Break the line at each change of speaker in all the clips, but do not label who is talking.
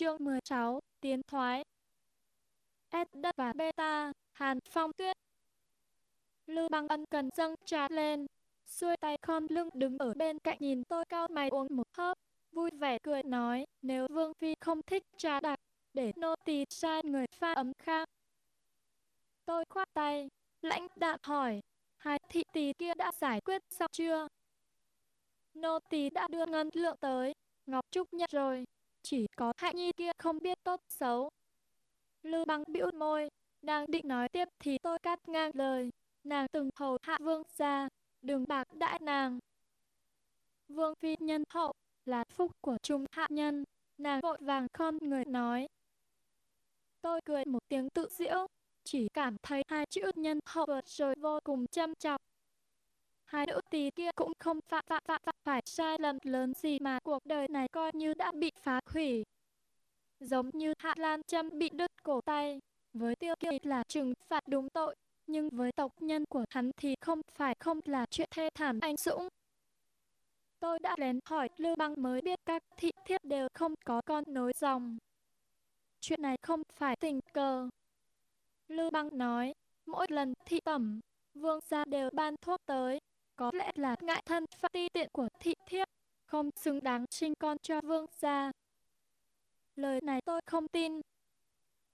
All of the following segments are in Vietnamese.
chương 16, tiến thoái. S đất và beta, Hàn Phong Tuyết. Lưu băng ân cần dâng trà lên, xuôi tay khom lưng đứng ở bên cạnh nhìn tôi cao mày uống một hớp, vui vẻ cười nói, nếu Vương Phi không thích trà đặc, để nô tỳ sai người pha ấm khác. Tôi khoát tay, lãnh đạm hỏi, hai thị tỳ kia đã giải quyết xong chưa? Nô tỳ đã đưa ngân lượng tới, Ngọc Trúc nhận rồi, chỉ có hạnh nhi kia không biết tốt xấu. Lưu băng bĩu môi, đang định nói tiếp thì tôi cắt ngang lời, nàng từng hầu hạ vương gia, đừng bạc đãi nàng. Vương phi nhân hậu, là phúc của chúng hạ nhân, nàng vội vàng khom người nói. Tôi cười một tiếng tự diễu, chỉ cảm thấy hai chữ nhân hậu vượt rồi vô cùng chăm trọng. Hai nữ tỳ kia cũng không phạm phạm phạm phạm phải sai lầm lớn gì mà cuộc đời này coi như đã bị phá hủy. Giống như Hạ Lan Trâm bị đứt cổ tay, với tiêu kỳ là trừng phạt đúng tội, nhưng với tộc nhân của hắn thì không phải không là chuyện thê thảm anh dũng. Tôi đã lén hỏi Lưu Băng mới biết các thị thiếp đều không có con nối dòng. Chuyện này không phải tình cờ. Lưu Băng nói, mỗi lần thị tẩm, vương gia đều ban thuốc tới, có lẽ là ngại thân phận ti tiện của thị thiếp, không xứng đáng sinh con cho vương gia. Lời này tôi không tin.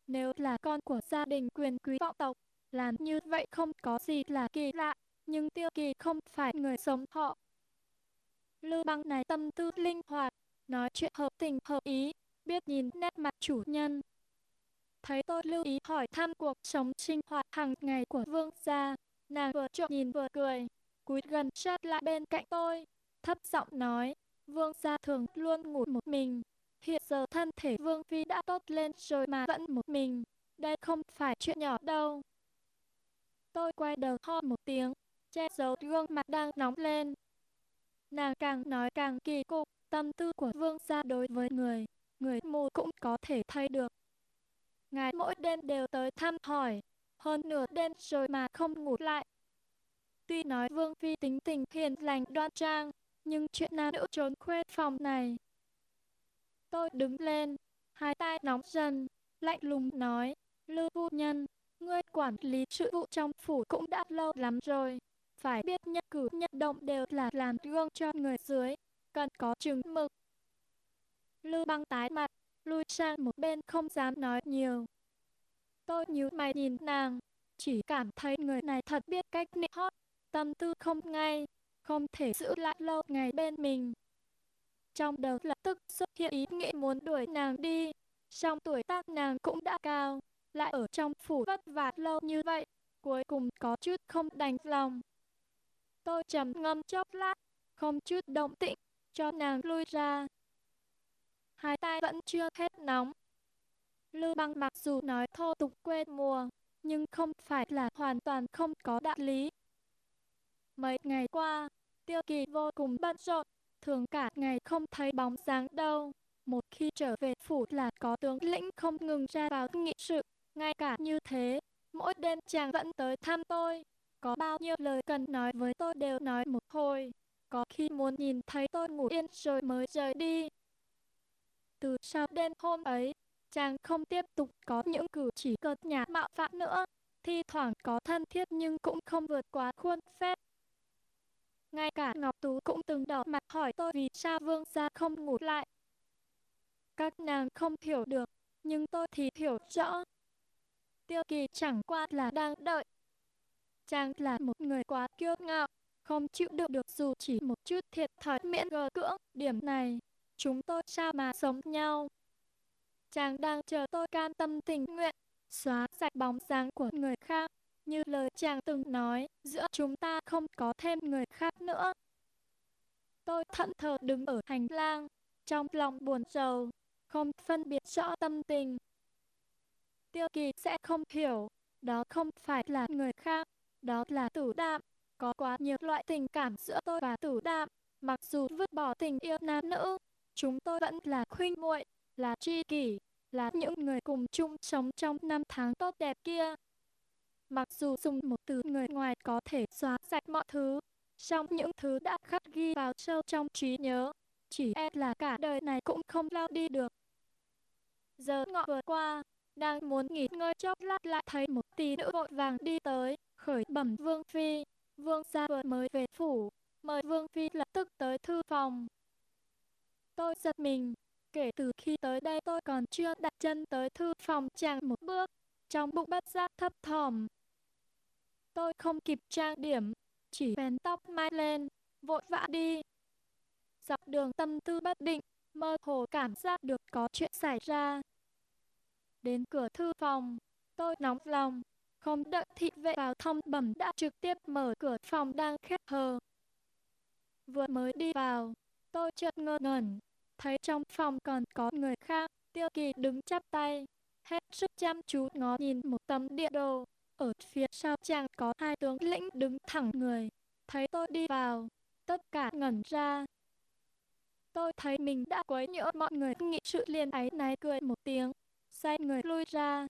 Nếu là con của gia đình quyền quý vọng tộc, làm như vậy không có gì là kỳ lạ, nhưng tiêu kỳ không phải người sống họ. Lưu băng này tâm tư linh hoạt, nói chuyện hợp tình hợp ý, biết nhìn nét mặt chủ nhân. Thấy tôi lưu ý hỏi thăm cuộc sống sinh hoạt hàng ngày của vương gia, nàng vừa trộm nhìn vừa cười, cúi gần sát lại bên cạnh tôi, thấp giọng nói, vương gia thường luôn ngủ một mình. Hiện giờ thân thể vương phi đã tốt lên rồi mà vẫn một mình, đây không phải chuyện nhỏ đâu. Tôi quay đầu ho một tiếng, che giấu gương mặt đang nóng lên. Nàng càng nói càng kỳ cục, tâm tư của vương gia đối với người, người mù cũng có thể thay được. Ngài mỗi đêm đều tới thăm hỏi, hơn nửa đêm rồi mà không ngủ lại, Tuy nói Vương Phi tính tình hiền lành đoan trang, nhưng chuyện nam nữ trốn khuê phòng này. Tôi đứng lên, hai tay nóng dần, lạnh lùng nói, Lưu phu nhân, ngươi quản lý sự vụ trong phủ cũng đã lâu lắm rồi. Phải biết nhất cử nhất động đều là làm gương cho người dưới, cần có chứng mực. Lưu băng tái mặt, lui sang một bên không dám nói nhiều. Tôi nhíu mày nhìn nàng, chỉ cảm thấy người này thật biết cách nịnh hót tâm tư không ngay, không thể giữ lại lâu ngày bên mình. Trong đầu lập tức xuất hiện ý nghĩ muốn đuổi nàng đi, song tuổi tác nàng cũng đã cao, lại ở trong phủ vất vả lâu như vậy, cuối cùng có chút không đành lòng. Tôi trầm ngâm chốc lát, không chút động tĩnh, cho nàng lui ra. Hai tay vẫn chưa hết nóng. Lưu băng mặc dù nói thô tục quê mùa, nhưng không phải là hoàn toàn không có đạo lý. Mấy ngày qua, tiêu kỳ vô cùng bận rộn, thường cả ngày không thấy bóng dáng đâu. Một khi trở về phủ là có tướng lĩnh không ngừng ra vào nghị sự, ngay cả như thế, mỗi đêm chàng vẫn tới thăm tôi. Có bao nhiêu lời cần nói với tôi đều nói một hồi, có khi muốn nhìn thấy tôi ngủ yên rồi mới rời đi. Từ sau đêm hôm ấy, chàng không tiếp tục có những cử chỉ cợt nhạt mạo phạm nữa, thi thoảng có thân thiết nhưng cũng không vượt quá khuôn phép. Ngay cả Ngọc Tú cũng từng đỏ mặt hỏi tôi vì sao vương gia không ngủ lại. Các nàng không hiểu được, nhưng tôi thì hiểu rõ. Tiêu kỳ chẳng qua là đang đợi. Chàng là một người quá kiêu ngạo, không chịu đựng được dù chỉ một chút thiệt thòi miễn gờ cưỡng. Điểm này, chúng tôi sao mà sống nhau. Chàng đang chờ tôi can tâm tình nguyện, xóa sạch bóng dáng của người khác. Như lời chàng từng nói, giữa chúng ta không có thêm người khác nữa. Tôi thận thờ đứng ở hành lang, trong lòng buồn rầu, không phân biệt rõ tâm tình. Tiêu kỳ sẽ không hiểu, đó không phải là người khác, đó là tử đạm. Có quá nhiều loại tình cảm giữa tôi và tử đạm, mặc dù vứt bỏ tình yêu nam nữ, chúng tôi vẫn là khuynh muội, là tri kỷ, là những người cùng chung sống trong năm tháng tốt đẹp kia. Mặc dù dùng một từ người ngoài có thể xóa sạch mọi thứ, song những thứ đã khắc ghi vào sâu trong trí nhớ, chỉ e là cả đời này cũng không lao đi được. Giờ ngọ vừa qua, đang muốn nghỉ ngơi chốc lát lại thấy một tí nữ vội vàng đi tới, khởi bẩm Vương Phi. Vương gia vừa mới về phủ, mời Vương Phi lập tức tới thư phòng. Tôi giật mình, kể từ khi tới đây tôi còn chưa đặt chân tới thư phòng chàng một bước, trong bụng bất giác thấp thỏm. Tôi không kịp trang điểm, chỉ vén tóc mai lên, vội vã đi. Dọc đường tâm tư bất định, mơ hồ cảm giác được có chuyện xảy ra. Đến cửa thư phòng, tôi nóng lòng, không đợi thị vệ vào thông bẩm đã trực tiếp mở cửa phòng đang khép hờ. Vừa mới đi vào, tôi chợt ngơ ngẩn, thấy trong phòng còn có người khác, tiêu kỳ đứng chắp tay, hết sức chăm chú ngó nhìn một tấm địa đồ. Ở phía sau chàng có hai tướng lĩnh đứng thẳng người, thấy tôi đi vào, tất cả ngẩn ra. Tôi thấy mình đã quấy nhiễu mọi người nghị sự liền ấy náy cười một tiếng, xoay người lui ra.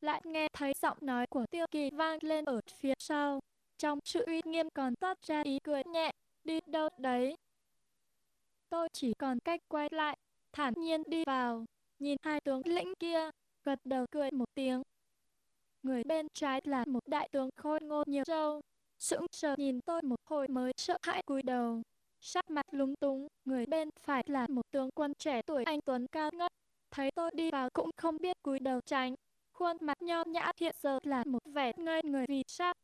Lại nghe thấy giọng nói của tiêu kỳ vang lên ở phía sau, trong sự uy nghiêm còn toát ra ý cười nhẹ, đi đâu đấy. Tôi chỉ còn cách quay lại, thản nhiên đi vào, nhìn hai tướng lĩnh kia, gật đầu cười một tiếng. Người bên trái là một đại tướng khôi ngô nhiều râu, sững sờ nhìn tôi một hồi mới sợ hãi cúi đầu. Sắc mặt lúng túng, người bên phải là một tướng quân trẻ tuổi anh Tuấn cao ngất. Thấy tôi đi vào cũng không biết cúi đầu tránh. Khuôn mặt nho nhã hiện giờ là một vẻ ngây người vì sắc.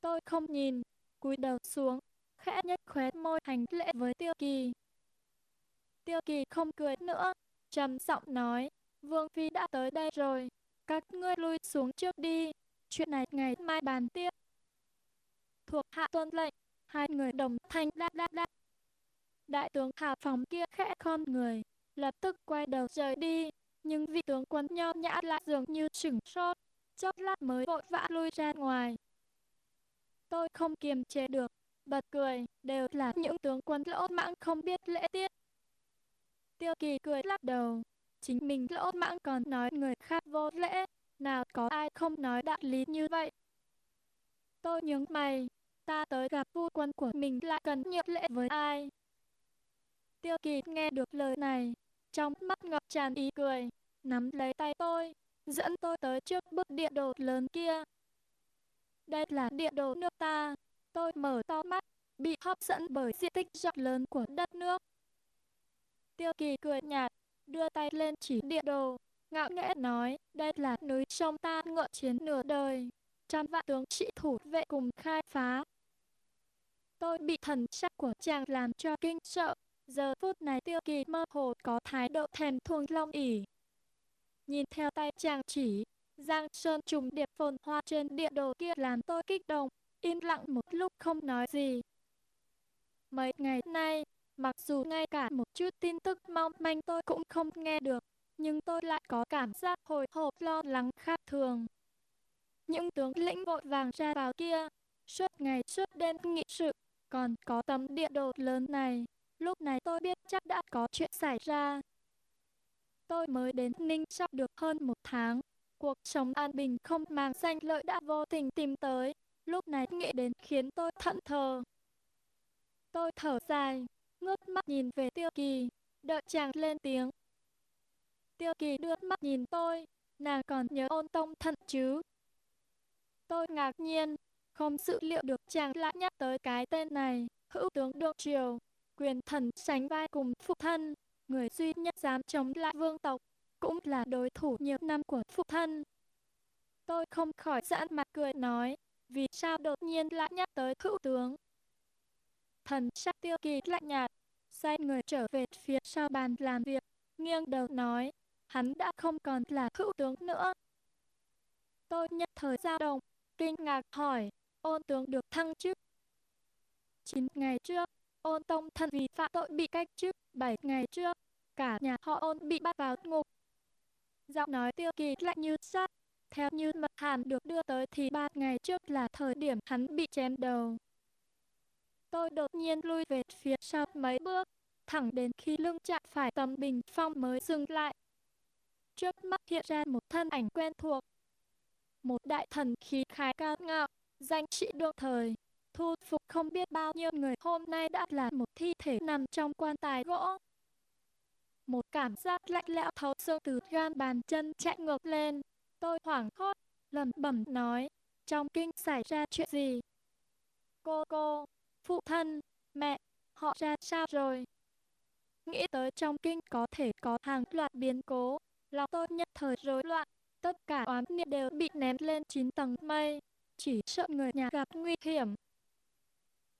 Tôi không nhìn, cúi đầu xuống, khẽ nhếch khóe môi hành lễ với Tiêu Kỳ. Tiêu Kỳ không cười nữa, trầm giọng nói, Vương Phi đã tới đây rồi, các ngươi lui xuống trước đi, chuyện này ngày mai bàn tiếp. Thuộc hạ tuân lệnh, hai người đồng thanh đáp đáp đáp. Đại tướng Hà Phòng kia khẽ khom người, lập tức quay đầu rời đi, nhưng vị tướng quân nho nhã lại dường như sửng sốt, chốc lát mới vội vã lui ra ngoài. Tôi không kiềm chế được, bật cười, đều là những tướng quân lỗ mãng không biết lễ tiết. Tiêu kỳ cười lắc đầu, chính mình lỗ mãng còn nói người khác vô lễ, nào có ai không nói đạo lý như vậy. Tôi nhướng mày, ta tới gặp vua quân của mình lại cần nhượng lễ với ai. Tiêu kỳ nghe được lời này, trong mắt ngập tràn ý cười, nắm lấy tay tôi, dẫn tôi tới trước bức địa đồ lớn kia. Đây là địa đồ nước ta, tôi mở to mắt, bị hấp dẫn bởi diện tích rộng lớn của đất nước. Tiêu kỳ cười nhạt, đưa tay lên chỉ địa đồ, ngạo nghễ nói, đây là núi sông ta ngựa chiến nửa đời, trăm vạn tướng sĩ thủ vệ cùng khai phá. Tôi bị thần sắc của chàng làm cho kinh sợ, giờ phút này tiêu kỳ mơ hồ có thái độ thèm thuồng long ỉ. Nhìn theo tay chàng chỉ, giang sơn trùng điệp phồn hoa trên địa đồ kia làm tôi kích động, im lặng một lúc không nói gì. Mấy ngày nay, mặc dù ngay cả một chút tin tức mong manh tôi cũng không nghe được, nhưng tôi lại có cảm giác hồi hộp lo lắng khác thường. Những tướng lĩnh vội vàng ra vào kia, suốt ngày suốt đêm nghị sự, còn có tấm địa đồ lớn này. Lúc này tôi biết chắc đã có chuyện xảy ra. Tôi mới đến Ninh sắp được hơn một tháng. Cuộc sống an bình không mang danh lợi đã vô tình tìm tới. Lúc này nghĩ đến khiến tôi thận thờ. Tôi thở dài, ngước mắt nhìn về Tiêu Kỳ, đợi chàng lên tiếng. Tiêu Kỳ đưa mắt nhìn tôi, nàng còn nhớ ôn tông thận chứ? Tôi ngạc nhiên, không dự liệu được chàng lại nhắc tới cái tên này. Hữu tướng Đương Triều, quyền thần sánh vai cùng phụ thân, người duy nhất dám chống lại vương tộc, cũng là đối thủ nhiều năm của phụ thân. Tôi không khỏi giãn mặt cười nói, vì sao đột nhiên lại nhắc tới hữu tướng. Thần sắc tiêu kỳ lạnh nhạt, xoay người trở về phía sau bàn làm việc, nghiêng đầu nói, hắn đã không còn là hữu tướng nữa. Tôi nhất thời dao động, kinh ngạc hỏi, ôn tướng được thăng chức. Chín ngày trước, ôn tông thân vì phạm tội bị cách chức, bảy ngày trước, cả nhà họ ôn bị bắt vào ngục. Giọng nói tiêu kỳ lạnh như sắt, theo như mật hàn được đưa tới thì ba ngày trước là thời điểm hắn bị chém đầu. Tôi đột nhiên lui về phía sau mấy bước, thẳng đến khi lưng chạm phải tấm bình phong mới dừng lại. Trước mắt hiện ra một thân ảnh quen thuộc. Một đại thần khí khái cao ngạo, danh trị đương thời, thu phục không biết bao nhiêu người hôm nay đã là một thi thể nằm trong quan tài gỗ. một cảm giác lạnh lẽo thấu xương từ gan bàn chân chạy ngược lên. Tôi hoảng hốt, lẩm bẩm nói, trong kinh xảy ra chuyện gì? Cô cô, phụ thân, mẹ, họ ra sao rồi? Nghĩ tới trong kinh có thể có hàng loạt biến cố, lòng tôi nhất thời rối loạn, tất cả oán niệm đều bị ném lên chín tầng mây, chỉ sợ người nhà gặp nguy hiểm.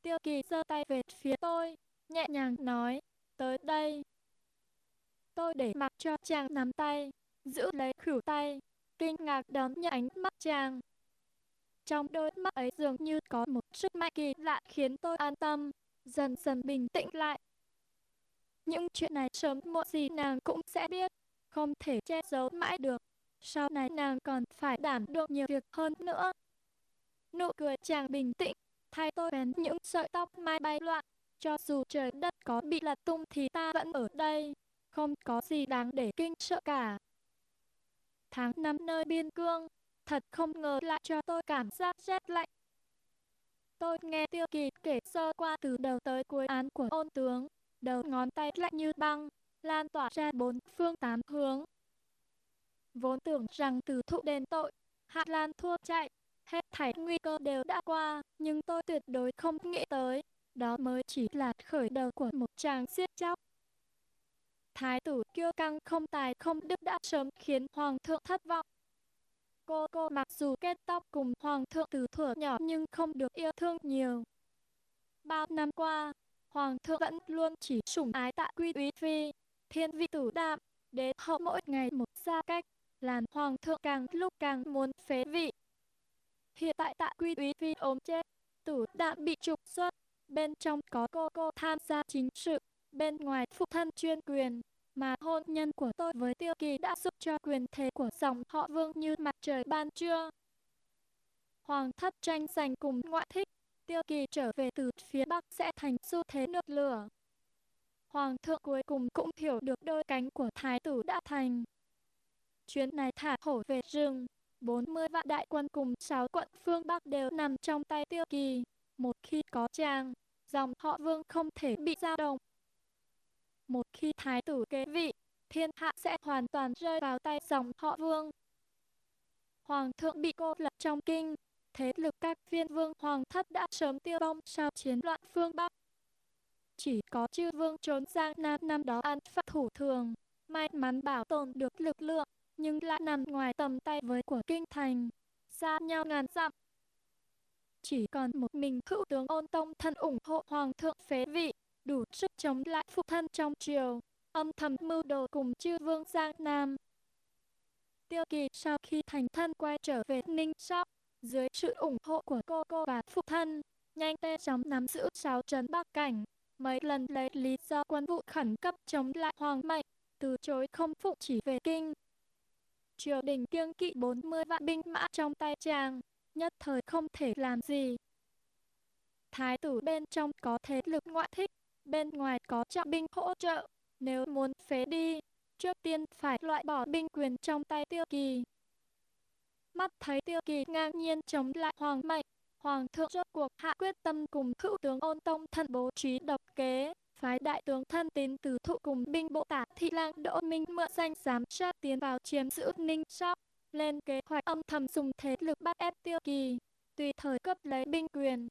Tiêu kỳ giơ tay về phía tôi, nhẹ nhàng nói, tới đây. Tôi để mặc cho chàng nắm tay, giữ lấy khửu tay, kinh ngạc đón nhận ánh mắt chàng. Trong đôi mắt ấy dường như có một sức mạnh kỳ lạ khiến tôi an tâm, dần dần bình tĩnh lại. Những chuyện này sớm muộn gì nàng cũng sẽ biết, không thể che giấu mãi được. Sau này nàng còn phải đảm đương nhiều việc hơn nữa. Nụ cười chàng bình tĩnh, thay tôi bén những sợi tóc mai bay loạn. Cho dù trời đất có bị lật tung thì ta vẫn ở đây, không có gì đáng để kinh sợ cả. Tháng năm nơi biên cương, thật không ngờ lại cho tôi cảm giác rét lạnh. Tôi nghe Tiêu Kỳ kể sơ qua từ đầu tới cuối án của ôn tướng, đầu ngón tay lạnh như băng, lan tỏa ra bốn phương tám hướng. Vốn tưởng rằng từ thụ đền tội, Hạ Lan thua chạy, hết thảy nguy cơ đều đã qua, nhưng tôi tuyệt đối không nghĩ tới, đó mới chỉ là khởi đầu của một tràng siết chóc. Thái tử kiêu căng không tài không đức đã sớm khiến hoàng thượng thất vọng. Cô cô mặc dù kết tóc cùng hoàng thượng từ thuở nhỏ nhưng không được yêu thương nhiều. Bao năm qua, hoàng thượng vẫn luôn chỉ sủng ái tại quy úy phi, thiên vị tử đạm, đến hậu mỗi ngày một xa cách, làm hoàng thượng càng lúc càng muốn phế vị. Hiện tại tại quy úy phi ốm chết, tử đạm bị trục xuất, bên trong có cô cô tham gia chính sự, bên ngoài phụ thân chuyên quyền, mà hôn nhân của tôi với Tiêu Kỳ đã giúp cho quyền thế của dòng họ Vương như mặt trời ban trưa. Hoàng thất tranh giành cùng ngoại thích, Tiêu Kỳ trở về từ phía Bắc sẽ thành xu thế nước lửa. Hoàng thượng cuối cùng cũng hiểu được đôi cánh của thái tử đã thành. Chuyến này thả hổ về rừng, 40 vạn đại quân cùng 6 quận phương Bắc đều nằm trong tay Tiêu Kỳ. Một khi có chàng, dòng họ Vương không thể bị dao động. Một khi thái tử kế vị, thiên hạ sẽ hoàn toàn rơi vào tay dòng họ vương. Hoàng thượng bị cô lập trong kinh, thế lực các viên vương hoàng thất đã sớm tiêu vong sau chiến loạn phương Bắc. Chỉ có chư vương trốn sang Nam năm đó ăn phạt thủ thường, may mắn bảo tồn được lực lượng, nhưng lại nằm ngoài tầm tay với của kinh thành, xa nhau ngàn dặm. Chỉ còn một mình hữu tướng ôn tông thân ủng hộ hoàng thượng phế vị, đủ sức chống lại phụ thân trong triều, âm thầm mưu đồ cùng chư vương Giang Nam. Tiêu kỳ sau khi thành thân quay trở về Ninh Sóc, dưới sự ủng hộ của cô cô và phụ thân, nhanh tê chóng nắm giữ sáu trấn Bắc Cảnh, mấy lần lấy lý do quân vụ khẩn cấp chống lại Hoàng Mạnh, từ chối không phụ chỉ về kinh. Triều đình kiêng kỵ 40 vạn binh mã trong tay chàng, nhất thời không thể làm gì. Thái tử bên trong có thế lực ngoại thích, bên ngoài có trọng binh hỗ trợ. Nếu muốn phế đi, trước tiên phải loại bỏ binh quyền trong tay tiêu kỳ. Mắt thấy tiêu kỳ ngang nhiên chống lại hoàng mạnh, hoàng thượng rốt cuộc hạ quyết tâm cùng hữu tướng ôn tông thân bố trí độc kế, phái đại tướng thân tín từ thụ cùng binh bộ tả thị lang đỗ minh mượn danh giám sát tiến vào chiếm giữ ninh sóc, lên kế hoạch âm thầm dùng thế lực bắt ép tiêu kỳ, tùy thời cấp lấy binh quyền,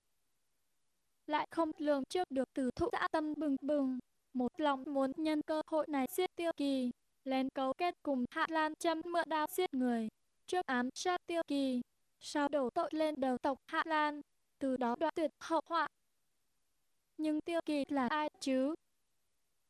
lại không lường trước được từ thụ dã tâm bừng bừng, một lòng muốn nhân cơ hội này giết tiêu kỳ, lén cấu kết cùng Hạ Lan châm mượn đao giết người, trước ám sát tiêu kỳ, sau đổ tội lên đầu tộc Hạ Lan, từ đó đoạn tuyệt hậu họa. Nhưng tiêu kỳ là ai chứ?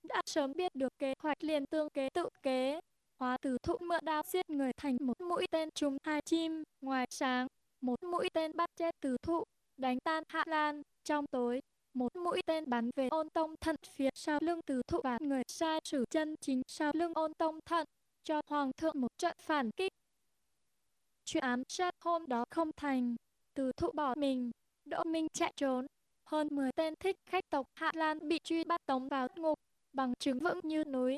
Đã sớm biết được kế hoạch liền tương kế tự kế, hóa từ thụ mượn đao giết người thành một mũi tên trúng hai chim, ngoài sáng, một mũi tên bắt chết từ thụ, đánh tan Hạ Lan, trong tối, một mũi tên bắn về ôn tông thận phía sau lưng từ thụ và người sai sử chân chính sau lưng ôn tông thận, cho hoàng thượng một trận phản kích. Chuyện ám sát hôm đó không thành, từ thụ bỏ mình, Đỗ Minh chạy trốn, hơn 10 tên thích khách tộc Hạ Lan bị truy bắt tống vào ngục, bằng chứng vững như núi.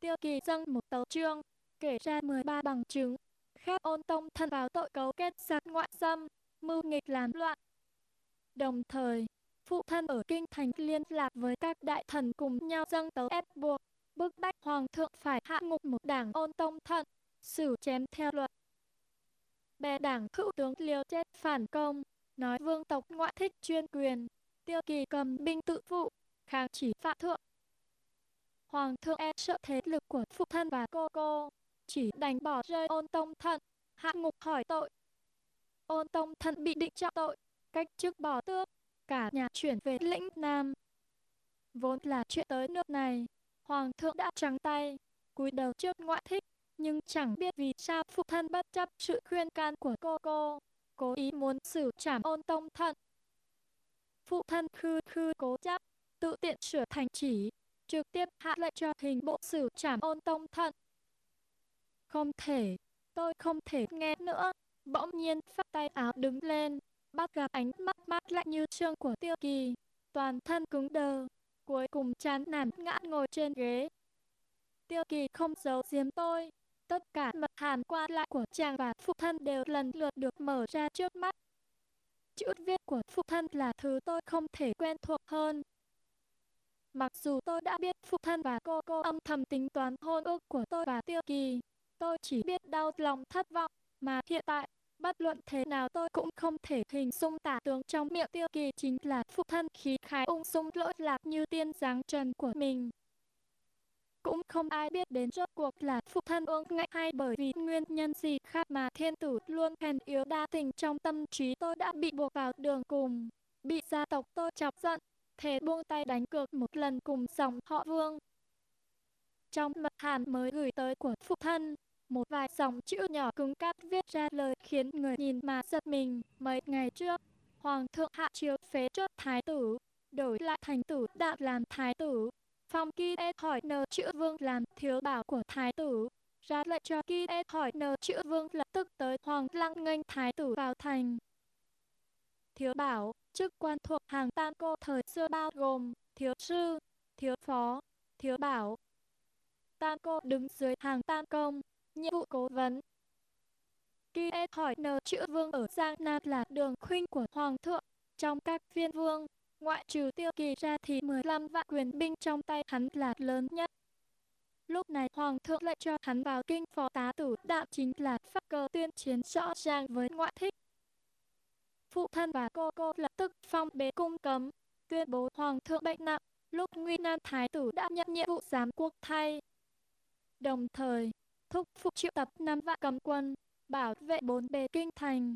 Tiêu kỳ dâng một tấu chương, kể ra 13 bằng chứng, khép ôn tông thân vào tội cấu kết giặc ngoại xâm, mưu nghịch làm loạn, Đồng thời, phụ thân ở kinh thành liên lạc với các đại thần cùng nhau dâng tấu ép buộc, bức bách hoàng thượng phải hạ ngục một đảng ôn tông thận, xử chém theo luật. Bè đảng hữu tướng liều chết phản công, nói vương tộc ngoại thích chuyên quyền, tiêu kỳ cầm binh tự phụ, kháng chỉ phạm thượng. Hoàng thượng e sợ thế lực của phụ thân và cô cô, chỉ đánh bỏ rơi ôn tông thận, hạ ngục hỏi tội. Ôn tông thận bị định trọng tội, cách chức bỏ tước, cả nhà chuyển về lĩnh Nam. Vốn là chuyện tới nước này, Hoàng thượng đã trắng tay, cúi đầu trước ngoại thích, nhưng chẳng biết vì sao phụ thân bất chấp sự khuyên can của cô cô, cố ý muốn xử trảm ôn tông thận. Phụ thân khư khư cố chấp, tự tiện sửa thành chỉ, trực tiếp hạ lệnh cho hình bộ xử trảm ôn tông thận. Không thể, tôi không thể nghe nữa. Bỗng nhiên phát tay áo đứng lên, bắt gặp ánh mắt mát lạnh như xương của tiêu kỳ. Toàn thân cứng đờ, cuối cùng chán nản ngã ngồi trên ghế. Tiêu kỳ không giấu giếm tôi, tất cả mật hàm qua lại của chàng và phụ thân đều lần lượt được mở ra trước mắt. Chữ viết của phụ thân là thứ tôi không thể quen thuộc hơn. Mặc dù tôi đã biết phụ thân và cô cô âm thầm tính toán hôn ước của tôi và Tiêu Kỳ, tôi chỉ biết đau lòng thất vọng, mà hiện tại, bất luận thế nào tôi cũng không thể hình dung tả tướng trong miệng Tiêu Kỳ chính là phụ thân khí khái ung dung lỗi lạc như tiên dáng trần của mình. Cũng không ai biết đến rốt cuộc là phụ thân ương ngại hay bởi vì nguyên nhân gì khác mà thiên tử luôn hèn yếu đa tình trong tâm trí tôi đã bị buộc vào đường cùng. Bị gia tộc tôi chọc giận, thể buông tay đánh cược một lần cùng dòng họ vương. Trong mật hàm mới gửi tới của phụ thân, một vài dòng chữ nhỏ cứng cáp viết ra lời khiến người nhìn mà giật mình. Mấy ngày trước, Hoàng thượng hạ chiếu phế cho thái tử, đổi lại thành tử đạm làm thái tử. Phong Ki E hỏi nờ chữ vương làm thiếu bảo của thái tử, ra lệnh cho Ki E hỏi nờ chữ vương lập tức tới Hoàng lăng nghênh thái tử vào thành. Thiếu bảo, chức quan thuộc hàng tam cô thời xưa bao gồm thiếu sư, thiếu phó, thiếu bảo. Tam cô đứng dưới hàng tam công, nhiệm vụ cố vấn. Khi e hỏi nờ chữ vương ở Giang Nam là đường khuynh của Hoàng thượng, trong các viên vương, ngoại trừ tiêu kỳ ra thì 15 vạn quyền binh trong tay hắn là lớn nhất. Lúc này Hoàng thượng lại cho hắn vào kinh phó tá tử đạm chính là phát cơ tuyên chiến rõ ràng với ngoại thích phụ thân và cô cô lập tức phong bế cung cấm, tuyên bố hoàng thượng bệnh nặng, lúc nguy nan thái tử đã nhận nhiệm vụ giám quốc thay. Đồng thời, thúc phục triệu tập năm vạn cầm quân, bảo vệ bốn bề kinh thành.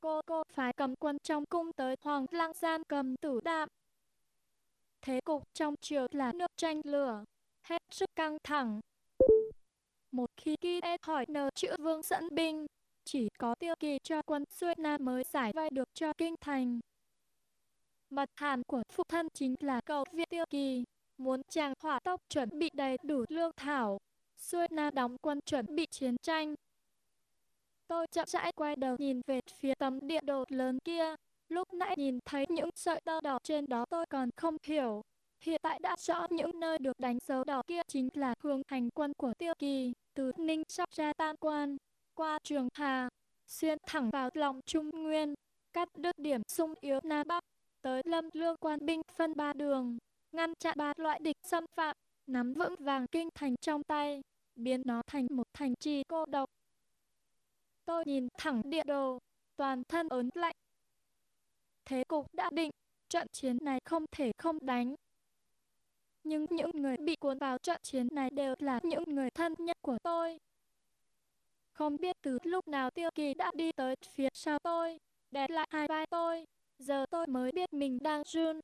Cô cô phái cầm quân trong cung tới hoàng lang gian cầm tử đạm. Thế cục trong triều là nước tranh lửa, hết sức căng thẳng. Một khi kia E hỏi nờ chữ vương dẫn binh, chỉ có tiêu kỳ cho quân xuôi nam mới giải vây được cho kinh thành. Mật hàm của phụ thân chính là cầu viện tiêu kỳ, muốn chàng hỏa tốc chuẩn bị đầy đủ lương thảo, xuôi nam đóng quân chuẩn bị chiến tranh. Tôi chậm rãi quay đầu nhìn về phía tấm địa đồ lớn kia, lúc nãy nhìn thấy những sợi tơ đỏ trên đó tôi còn không hiểu. Hiện tại đã rõ những nơi được đánh dấu đỏ kia chính là hướng hành quân của tiêu kỳ, từ Ninh sắp ra tam quan qua Trường Hà, xuyên thẳng vào lòng Trung Nguyên, cắt đứt điểm sung yếu Nam Bắc, tới lâm lương quan binh phân ba đường, ngăn chặn ba loại địch xâm phạm, nắm vững vàng kinh thành trong tay, biến nó thành một thành trì cô độc. Tôi nhìn thẳng địa đồ, toàn thân ớn lạnh. Thế cục đã định, trận chiến này không thể không đánh. Nhưng những người bị cuốn vào trận chiến này đều là những người thân nhất của tôi. Không biết từ lúc nào Tiêu Kỳ đã đi tới phía sau tôi, đè lại hai vai tôi. Giờ tôi mới biết mình đang run.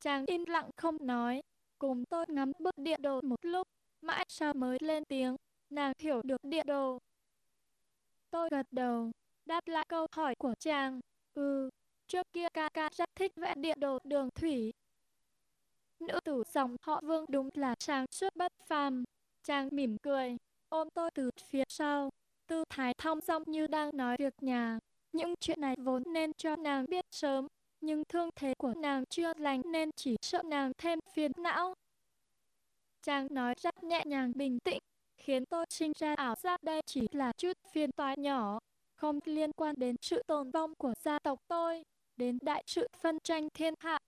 Chàng im lặng không nói, cùng tôi ngắm bức địa đồ một lúc, mãi sau mới lên tiếng, nàng hiểu được địa đồ. Tôi gật đầu, đáp lại câu hỏi của chàng, ừ, trước kia ca ca rất thích vẽ địa đồ đường thủy. Nữ tử dòng họ vương đúng là sáng suốt bất phàm, chàng mỉm cười, ôm tôi từ phía sau. Tư thái thong dong như đang nói việc nhà. Những chuyện này vốn nên cho nàng biết sớm, nhưng thương thế của nàng chưa lành nên chỉ sợ nàng thêm phiền não. Chàng nói rất nhẹ nhàng bình tĩnh, khiến tôi sinh ra ảo giác đây chỉ là chút phiền toái nhỏ, không liên quan đến sự tồn vong của gia tộc tôi, đến đại sự phân tranh thiên hạ.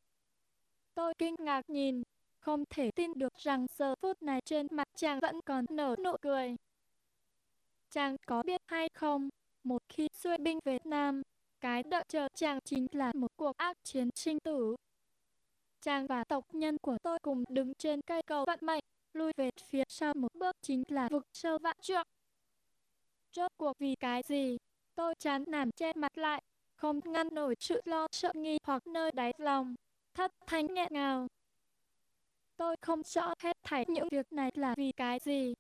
Tôi kinh ngạc nhìn, không thể tin được rằng giờ phút này trên mặt chàng vẫn còn nở nụ cười. Chàng có biết hay không, một khi xuôi binh Việt Nam, cái đợi chờ chàng chính là một cuộc ác chiến sinh tử. Chàng và tộc nhân của tôi cùng đứng trên cây cầu vận mệnh, lui về phía sau một bước chính là vực sâu vạn trượng. Rốt cuộc vì cái gì? Tôi chán nản che mặt lại, không ngăn nổi sự lo sợ nghi hoặc nơi đáy lòng, thất thanh nghẹn ngào. Tôi không rõ hết thảy những việc này là vì cái gì.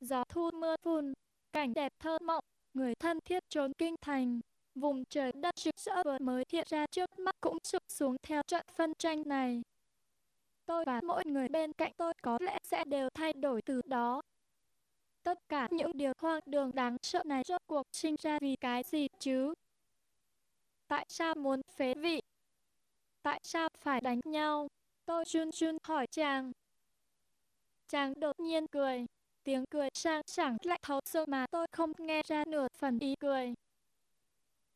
Gió thu mưa phùn, cảnh đẹp thơ mộng, người thân thiết trốn kinh thành, vùng trời đất rực rỡ vừa mới hiện ra trước mắt cũng sụp xuống theo trận phân tranh này. Tôi và mỗi người bên cạnh tôi có lẽ sẽ đều thay đổi từ đó. Tất cả những điều hoang đường đáng sợ này rốt cuộc sinh ra vì cái gì chứ? Tại sao muốn phế vị? Tại sao phải đánh nhau? Tôi run run hỏi chàng. Chàng đột nhiên cười, tiếng cười sang sảng lại thấu xương mà tôi không nghe ra nửa phần ý cười.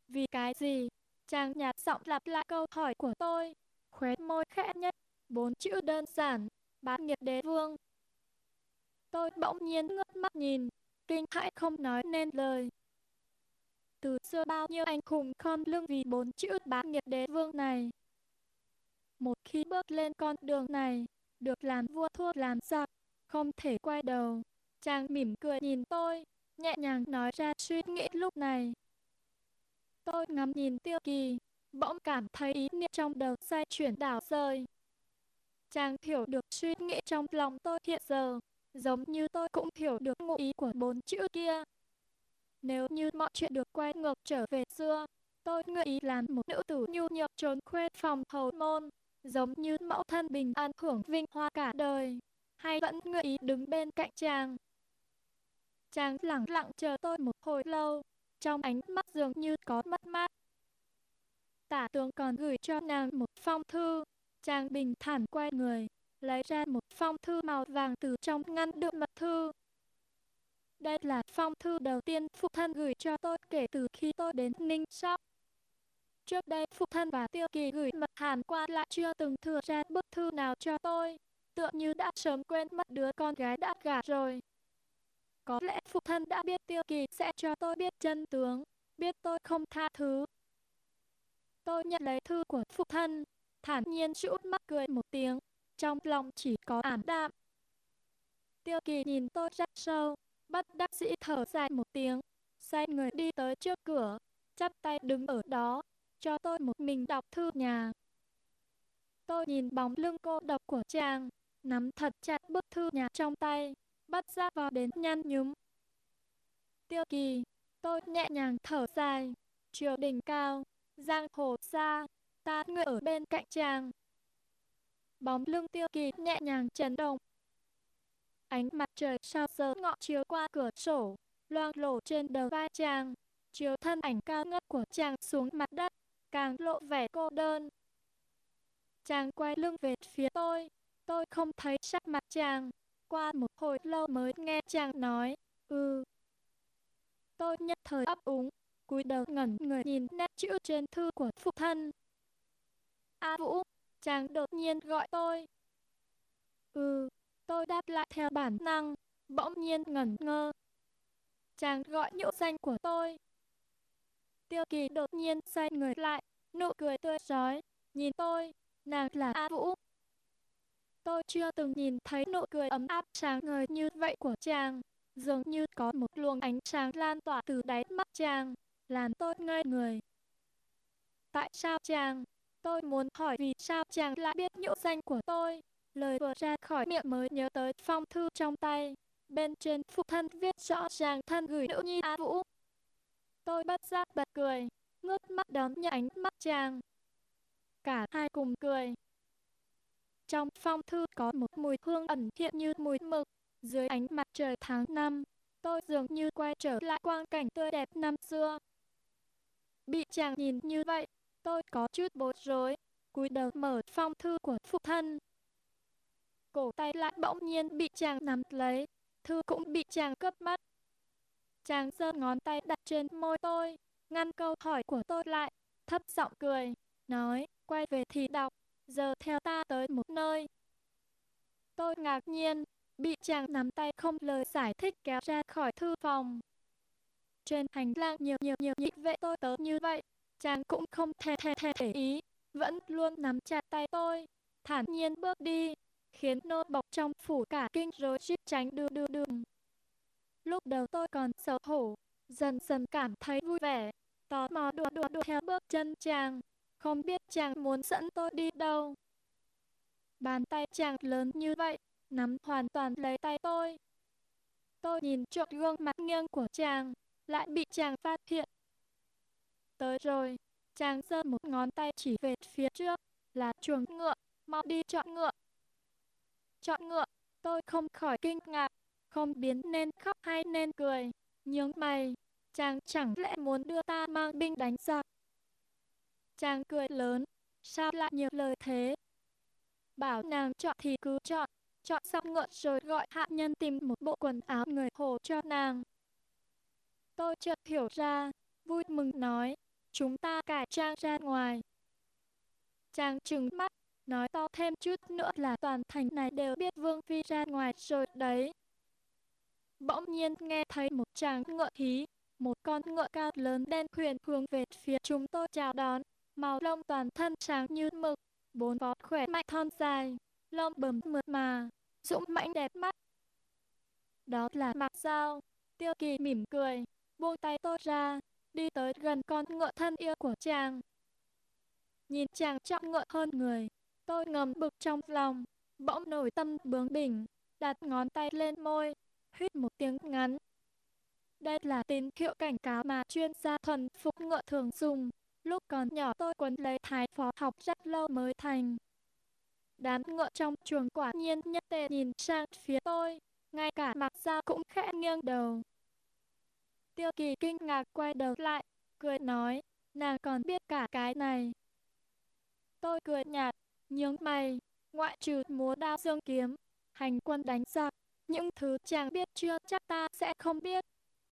Vì cái gì? Chàng nhạt giọng lặp lại câu hỏi của tôi, khóe môi khẽ nhất, bốn chữ đơn giản, bá nghiệt đế vương. Tôi bỗng nhiên ngước mắt nhìn, kinh hãi không nói nên lời. Từ xưa bao nhiêu anh hùng khom lưng vì bốn chữ bá nghiệt đế vương này. Một khi bước lên con đường này, được làm vua thua làm giặc, không thể quay đầu. Chàng mỉm cười nhìn tôi, nhẹ nhàng nói ra suy nghĩ lúc này. Tôi ngắm nhìn tiêu kỳ, bỗng cảm thấy ý niệm trong đầu xoay chuyển đảo rơi. Chàng hiểu được suy nghĩ trong lòng tôi hiện giờ, giống như tôi cũng hiểu được ngụ ý của bốn chữ kia. Nếu như mọi chuyện được quay ngược trở về xưa, tôi nguyện ý làm một nữ tử nhu nhược trốn khuê phòng hầu môn, giống như mẫu thân bình an hưởng vinh hoa cả đời, hay vẫn nguyện ý đứng bên cạnh chàng. Chàng lặng lặng chờ tôi một hồi lâu, trong ánh mắt dường như có mất mát. Tả tướng còn gửi cho nàng một phong thư, chàng bình thản quay người, lấy ra một phong thư màu vàng từ trong ngăn đựng mật thư. Đây là phong thư đầu tiên phụ thân gửi cho tôi kể từ khi tôi đến Ninh Sóc. Trước đây phụ thân và tiêu kỳ gửi mật hàn qua lại chưa từng thừa ra bức thư nào cho tôi, tựa như đã sớm quên mất đứa con gái đã gả rồi. Có lẽ phụ thân đã biết tiêu kỳ sẽ cho tôi biết chân tướng, biết tôi không tha thứ. Tôi nhận lấy thư của phụ thân, thản nhiên rũ mắt cười một tiếng, trong lòng chỉ có ảm đạm. Tiêu kỳ nhìn tôi rất sâu, bất đắc dĩ thở dài một tiếng, xoay người đi tới trước cửa, chắp tay đứng ở đó, cho tôi một mình đọc thư nhà. Tôi nhìn bóng lưng cô độc của chàng, nắm thật chặt bức thư nhà trong tay, bắt ra vào đến nhăn nhúm. Tiêu kỳ, tôi nhẹ nhàng thở dài, chiều đỉnh cao, giang hồ xa, ta nguyện ở bên cạnh chàng. Bóng lưng tiêu kỳ nhẹ nhàng chấn động. Ánh mặt trời sao giờ ngọ chiếu qua cửa sổ, loang lổ trên đầu vai chàng, chiếu thân ảnh cao ngất của chàng xuống mặt đất, càng lộ vẻ cô đơn. Chàng quay lưng về phía tôi, tôi không thấy sắc mặt chàng, qua một hồi lâu mới nghe chàng nói, ừ. Tôi nhất thời ấp úng, cúi đầu ngẩn người nhìn nét chữ trên thư của phụ thân. A Vũ, chàng đột nhiên gọi tôi. Ừ, tôi đáp lại theo bản năng, bỗng nhiên ngẩn ngơ. Chàng gọi nhũ danh của tôi. Tiêu kỳ đột nhiên xoay người lại, nụ cười tươi rói, nhìn tôi, nàng là A Vũ. Tôi chưa từng nhìn thấy nụ cười ấm áp sáng ngời như vậy của chàng, dường như có một luồng ánh sáng lan tỏa từ đáy mắt chàng, làm tôi ngây người. Tại sao chàng? Tôi muốn hỏi vì sao chàng lại biết nhũ danh của tôi. Lời vừa ra khỏi miệng mới nhớ tới phong thư trong tay. Bên trên phụ thân viết rõ ràng thân gửi nữ nhi Á Vũ. Tôi bất giác bật cười, ngước mắt đón nhận ánh mắt chàng. Cả hai cùng cười, trong phong thư có một mùi hương ẩn hiện như mùi mực. Dưới ánh mặt trời tháng năm, tôi dường như quay trở lại quang cảnh tươi đẹp năm xưa. Bị chàng nhìn như vậy, tôi có chút bối rối, cúi đầu mở phong thư của phụ thân. Cổ tay lại bỗng nhiên bị chàng nắm lấy, thư cũng bị chàng cướp mất. Chàng giơ ngón tay đặt trên môi tôi, ngăn câu hỏi của tôi lại, thấp giọng cười, nói, quay về thì đọc giờ theo ta tới một nơi. Tôi ngạc nhiên, bị chàng nắm tay không lời giải thích kéo ra khỏi thư phòng. Trên hành lang nhiều nhiều nhiều nhị vệ tôi tớ như vậy, chàng cũng không thè thè thể để ý, vẫn luôn nắm chặt tay tôi, thản nhiên bước đi, khiến nô bọc trong phủ cả kinh rối rít tránh đưa đưa đường. Lúc đầu tôi còn xấu hổ, dần dần cảm thấy vui vẻ, tò mò đùa đùa đùa theo bước chân chàng, không biết chàng muốn dẫn tôi đi đâu. Bàn tay chàng lớn như vậy, nắm hoàn toàn lấy tay tôi. Tôi nhìn trộm gương mặt nghiêng của chàng, lại bị chàng phát hiện. Tới rồi, chàng giơ một ngón tay chỉ về phía trước, là chuồng ngựa, mau đi chọn ngựa. Chọn ngựa, tôi không khỏi kinh ngạc, không biến nên khóc hay nên cười, nhướng mày, chàng chẳng lẽ muốn đưa ta mang binh đánh giặc. Chàng cười lớn, sao lại nhiều lời thế? Bảo nàng chọn thì cứ chọn, chọn xong ngựa rồi gọi hạ nhân tìm một bộ quần áo người hồ cho nàng. Tôi chợt hiểu ra, vui mừng nói, chúng ta cải trang ra ngoài. Chàng trừng mắt, nói to thêm chút nữa là toàn thành này đều biết Vương Phi ra ngoài rồi đấy. Bỗng nhiên nghe thấy một chàng ngựa hí, một con ngựa cao lớn đen khuyển hướng về phía chúng tôi chào đón, màu lông toàn thân sáng như mực, bốn vó khỏe mạnh thon dài, lông bầm mượt mà, dũng mãnh đẹp mắt. Đó là Mạc Giao, Tiêu Kỳ mỉm cười, buông tay tôi ra, đi tới gần con ngựa thân yêu của chàng. Nhìn chàng trọng ngựa hơn người, tôi ngầm bực trong lòng, bỗng nổi tâm bướng bỉnh, đặt ngón tay lên môi, hít một tiếng ngắn. Đây là tín hiệu cảnh cáo mà chuyên gia thuần phục ngựa thường dùng. Lúc còn nhỏ tôi quấn lấy thái phó học rất lâu mới thành. Đám ngựa trong chuồng quả nhiên nhất tề nhìn sang phía tôi, ngay cả mặt ra cũng khẽ nghiêng đầu. Tiêu kỳ kinh ngạc quay đầu lại, cười nói, nàng còn biết cả cái này. Tôi cười nhạt, nhướng mày, ngoại trừ múa đao dương kiếm, hành quân đánh giặc, những thứ chàng biết chưa chắc ta sẽ không biết.